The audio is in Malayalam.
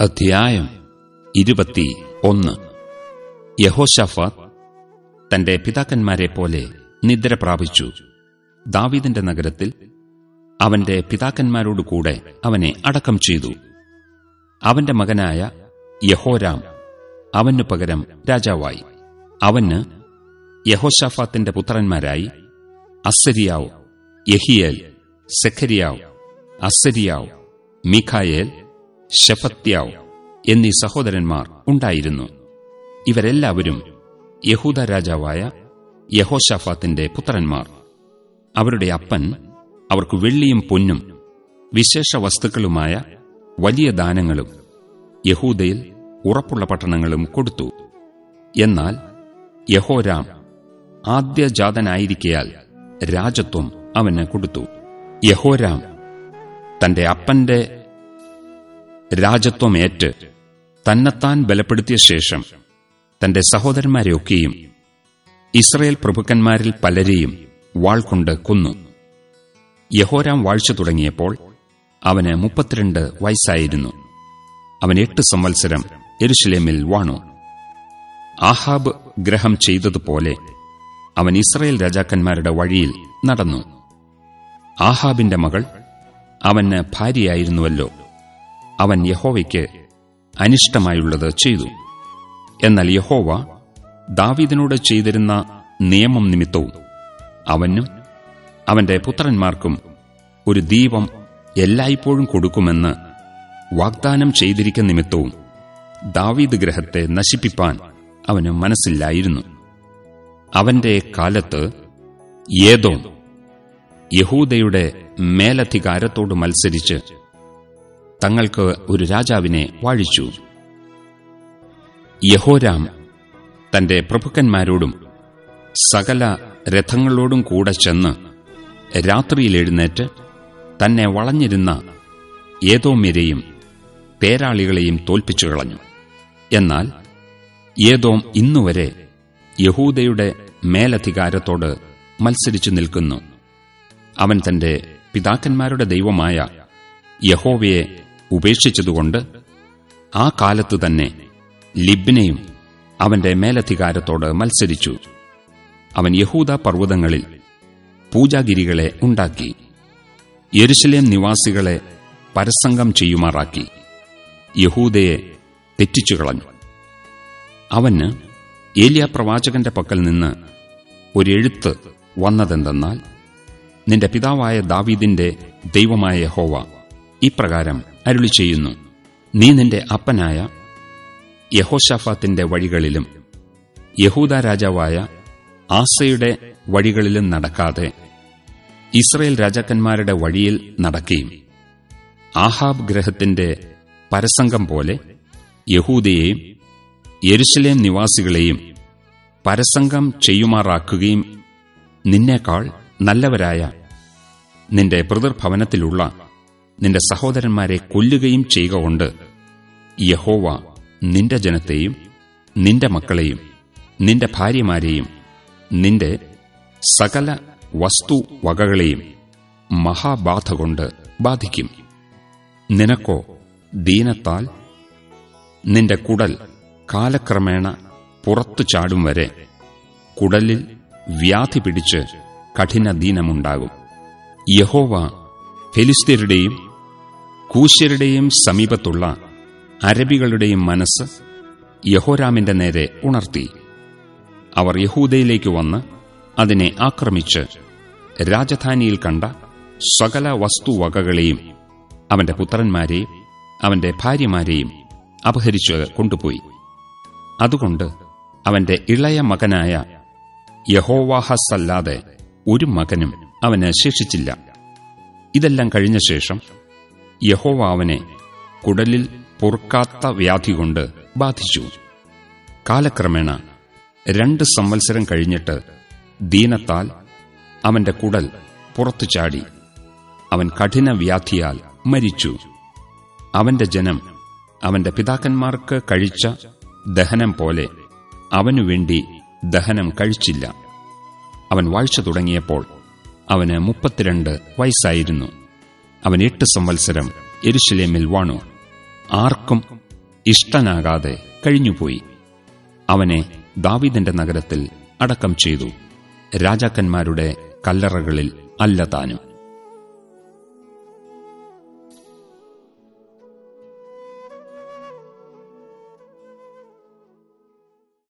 അധ്യായം ഇരുപത്തി ഒന്ന്. യഹോഷാഫാത്ത് തന്റെ പിതാക്കന്മാരെ പോലെ നിദ്ര പ്രാപിച്ചു. ദാവീദിന്റെ നഗരത്തിൽ അവന്റെ പിതാക്കന്മാരോടുകൂടെ അവനെ അടക്കം ചെയ്തു. അവന്റെ മകനായ യഹോരാം അവനു പകരം രാജാവായി. അവന് യഹോഷഫാത്തിന്റെ പുത്രന്മാരായി അസരിയാവ് യഹിയേൽ സെഖരിയാവ് അസരിയാവ് മീഖായേൽ ഷെഫത്യാവ് എന്നീ സഹോദരന്മാർ ഉണ്ടായിരുന്നു. ഇവരെല്ലാവരും യഹൂദ രാജാവായ യഹോഷാഫാത്തിന്റെ പുത്രന്മാർ. അവരുടെ അപ്പൻ അവർക്ക് വെള്ളിയും പൊന്നും വിശേഷ വസ്തുക്കളുമായ വലിയ ദാനങ്ങളും യഹൂദയിൽ ഉറപ്പുള്ള പട്ടണങ്ങളും കൊടുത്തു. എന്നാൽ യഹോരാം ആദ്യജാതനായിരിക്കയാൽ രാജത്വം അവന് കൊടുത്തു. യഹോരാം തന്റെ അപ്പന്റെ രാജത്വമേറ്റ് തന്നെത്താൻ ബലപ്പെടുത്തിയ ശേഷം തന്റെ സഹോദരന്മാരെയൊക്കെയും ഇസ്രയേൽ പ്രഭുക്കന്മാരിൽ പലരെയും വാൾകൊണ്ട് കൊന്നു. യഹോരാം വാഴ്ച തുടങ്ങിയപ്പോൾ അവന് മുപ്പത്തിരണ്ട് വയസ്സായിരുന്നു. അവൻ എട്ട് സംവത്സരം എരുഷലേമിൽ വാണു. ആഹാബ് ഗ്രഹം ചെയ്തതുപോലെ അവൻ ഇസ്രയേൽ രാജാക്കന്മാരുടെ വഴിയിൽ നടന്നു. ആഹാബിന്റെ മകൾ അവന് ഭാര്യയായിരുന്നുവല്ലോ. അവൻ യഹോവയ്ക്ക് അനിഷ്ടമായുള്ളത് ചെയ്തു. എന്നാൽ യഹോവ ദാവീദിനോട് ചെയ്തിരുന്ന നിയമം നിമിത്തവും അവനും അവന്റെ പുത്രന്മാർക്കും ഒരു ദീപം എല്ലായ്പ്പോഴും കൊടുക്കുമെന്ന് വാഗ്ദാനം ചെയ്തിരിക്കുന്ന നിമിത്തവും ദാവീദ് ഗ്രഹത്തെ നശിപ്പിപ്പാൻ അവന് മനസ്സില്ലായിരുന്നു. അവന്റെ കാലത്ത് ഏതോ യഹൂദയുടെ മേലധികാരത്തോട് മത്സരിച്ച് തങ്ങൾക്ക് ഒരു രാജാവിനെ വാഴിച്ചു. യഹോരാം തന്റെ പ്രഭുക്കന്മാരോടും സകല രഥങ്ങളോടും കൂടെ ചെന്ന് രാത്രിയിൽ എഴുന്നേറ്റ് തന്നെ വളഞ്ഞിരുന്ന ഏതോമ്യരെയും പേരാളികളെയും തോൽപ്പിച്ചു കളഞ്ഞു. എന്നാൽ ഏതോം ഇന്നുവരെ യഹൂദയുടെ മേലധികാരത്തോട് മത്സരിച്ചു നിൽക്കുന്നു. അവൻ തന്റെ പിതാക്കന്മാരുടെ ദൈവമായ യഹോവയെ ഉപേക്ഷിച്ചതുകൊണ്ട് ആ കാലത്തു തന്നെ ലിബ്നയും അവന്റെ മേലധികാരത്തോട് മത്സരിച്ചു. അവൻ യഹൂദ പർവതങ്ങളിൽ പൂജാഗിരികളെ ഉണ്ടാക്കി യെരുശലേം നിവാസികളെ പരസംഗം ചെയ്യുമാറാക്കി യഹൂദയെ തെറ്റിച്ചു കളഞ്ഞു. അവന് ഏലിയ പ്രവാചകന്റെ പക്കൽ നിന്ന് ഒരെഴുത്ത് വന്നതെന്തെന്നാൽ നിന്റെ പിതാവായ ദാവീദിന്റെ ദൈവമായ ഹോവ ഇപ്രകാരം അരുളി ചെയ്യുന്നു. നീ നിന്റെ അപ്പനായ യഹോഷാഫാത്തിന്റെ വഴികളിലും യഹൂദ രാജാവായ ആസയുടെ വഴികളിലും നടക്കാതെ ഇസ്രയേൽ രാജാക്കന്മാരുടെ വഴിയിൽ നടക്കുകയും ആഹാബ് ഗ്രഹത്തിന്റെ പരസംഗം പോലെ യഹൂദയെയും യെരുസലേം നിവാസികളെയും പരസംഗം ചെയ്യുമാറാക്കുകയും നിന്നേക്കാൾ നല്ലവരായ നിന്റെ പിതൃഭവനത്തിലുള്ള നിന്റെ സഹോദരന്മാരെ കൊല്ലുകയും ചെയ്യുക കൊണ്ട് യഹോവ നിന്റെ ജനത്തെയും നിന്റെ മക്കളെയും നിന്റെ ഭാര്യമാരെയും നിന്റെ സകല വസ്തു വകകളെയും മഹാബാധ കൊണ്ട് ബാധിക്കും. നിനക്കോ ദീനത്താൽ നിന്റെ കുടൽ കാലക്രമേണ പുറത്തു ചാടും വരെ കുടലിൽ വ്യാധി പിടിച്ച് കഠിന ദീനമുണ്ടാകും യഹോവ ഫെലിസ്തീരുടെയും കൂശ്യരുടെയും സമീപത്തുള്ള അരബികളുടെയും മനസ്സ് യഹോരാമിന്റെ നേരെ ഉണർത്തി. അവർ യഹൂദയിലേക്ക് വന്ന് അതിനെ ആക്രമിച്ച് രാജധാനിയിൽ കണ്ട സകല വസ്തുവകകളെയും അവന്റെ പുത്രന്മാരെയും അവന്റെ ഭാര്യമാരെയും അപഹരിച്ച് കൊണ്ടുപോയി. അതുകൊണ്ട് അവന്റെ ഇളയ മകനായ യഹോവാഹസല്ലാതെ ഒരു മകനും അവന് ശേഷിച്ചില്ല. ഇതെല്ലാം കഴിഞ്ഞ ശേഷം യഹോവ അവനെ കുടലിൽ പൊറുക്കാത്ത വ്യാധി കൊണ്ട് ബാധിച്ചു. കാലക്രമേണ രണ്ട് സംവത്സരം കഴിഞ്ഞിട്ട് ദീനത്താൽ അവന്റെ കുടൽ പുറത്തു ചാടി. അവൻ കഠിന വ്യാധിയാൽ മരിച്ചു. അവന്റെ ജനം അവന്റെ പിതാക്കന്മാർക്ക് കഴിച്ച ദഹനം പോലെ അവനുവേണ്ടി ദഹനം കഴിച്ചില്ല. അവൻ വാഴ്ച തുടങ്ങിയപ്പോൾ അവന് മുപ്പത്തിരണ്ട് വയസ്സായിരുന്നു. അവൻ എട്ട് സംവത്സരം എരുശലേമിൽ വാണു. ആർക്കും ഇഷ്ടനാകാതെ കഴിഞ്ഞുപോയി. അവനെ ദാവിദന്റെ നഗരത്തിൽ അടക്കം ചെയ്തു. രാജാക്കന്മാരുടെ കല്ലറകളിൽ അല്ല താനും.